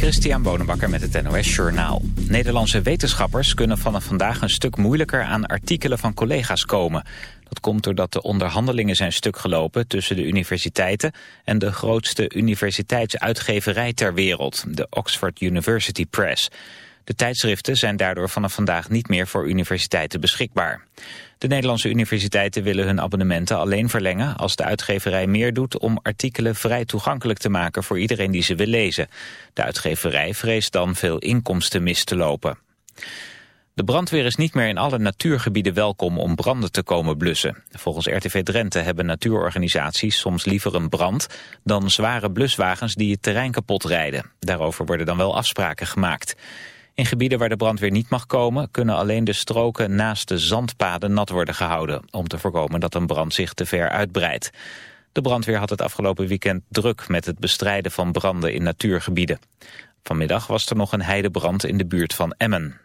Christian Bonenbakker met het NOS Journaal. Nederlandse wetenschappers kunnen vanaf vandaag een stuk moeilijker aan artikelen van collega's komen. Dat komt doordat de onderhandelingen zijn stuk gelopen tussen de universiteiten en de grootste universiteitsuitgeverij ter wereld, de Oxford University Press. De tijdschriften zijn daardoor vanaf vandaag niet meer voor universiteiten beschikbaar. De Nederlandse universiteiten willen hun abonnementen alleen verlengen als de uitgeverij meer doet om artikelen vrij toegankelijk te maken voor iedereen die ze wil lezen. De uitgeverij vreest dan veel inkomsten mis te lopen. De brandweer is niet meer in alle natuurgebieden welkom om branden te komen blussen. Volgens RTV Drenthe hebben natuurorganisaties soms liever een brand dan zware bluswagens die het terrein kapot rijden. Daarover worden dan wel afspraken gemaakt. In gebieden waar de brandweer niet mag komen... kunnen alleen de stroken naast de zandpaden nat worden gehouden... om te voorkomen dat een brand zich te ver uitbreidt. De brandweer had het afgelopen weekend druk met het bestrijden van branden in natuurgebieden. Vanmiddag was er nog een heidebrand in de buurt van Emmen.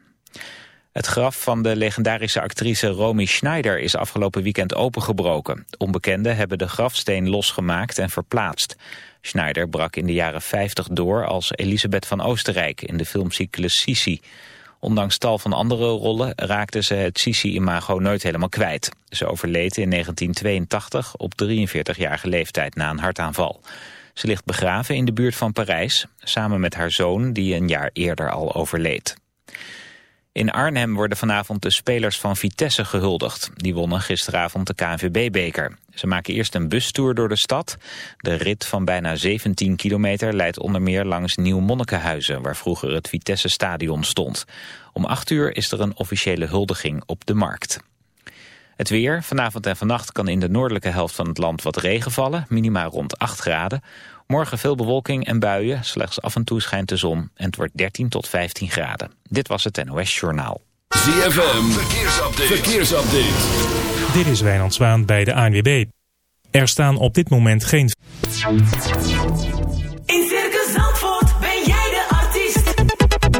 Het graf van de legendarische actrice Romy Schneider is afgelopen weekend opengebroken. Onbekenden hebben de grafsteen losgemaakt en verplaatst. Schneider brak in de jaren 50 door als Elisabeth van Oostenrijk in de filmcyclus Sisi. Ondanks tal van andere rollen raakte ze het Sisi-imago nooit helemaal kwijt. Ze overleed in 1982 op 43-jarige leeftijd na een hartaanval. Ze ligt begraven in de buurt van Parijs, samen met haar zoon die een jaar eerder al overleed. In Arnhem worden vanavond de spelers van Vitesse gehuldigd. Die wonnen gisteravond de KNVB-beker. Ze maken eerst een bustour door de stad. De rit van bijna 17 kilometer leidt onder meer langs Nieuw-Monnikenhuizen... waar vroeger het Vitesse-stadion stond. Om 8 uur is er een officiële huldiging op de markt. Het weer. Vanavond en vannacht kan in de noordelijke helft van het land wat regen vallen. Minimaal rond 8 graden. Morgen veel bewolking en buien. Slechts af en toe schijnt de zon. En het wordt 13 tot 15 graden. Dit was het NOS Journaal. ZFM. Verkeersupdate. Verkeersupdate. Dit is Wijnand Zwaan bij de ANWB. Er staan op dit moment geen...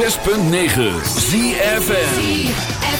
106.9 ZFN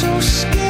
so scared.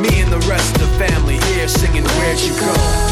Me and the rest of the family here singing, Where'd you go?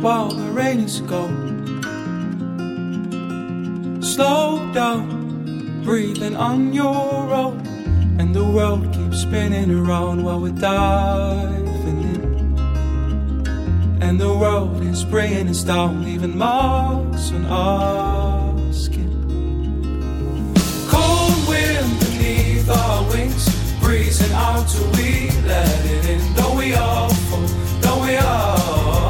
while the rain is gone. Slow down, breathing on your own. And the world keeps spinning around while we're diving in. And the world is bringing us down, leaving marks on our skin. Cold wind beneath our wings, breezing out till we let it in. Don't we all fall? Don't we all?